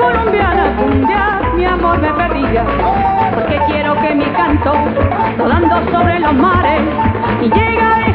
colombiana cumbia, mi amor me perdiga, porque quiero que mi canto, rodando sobre los mares, y llegaré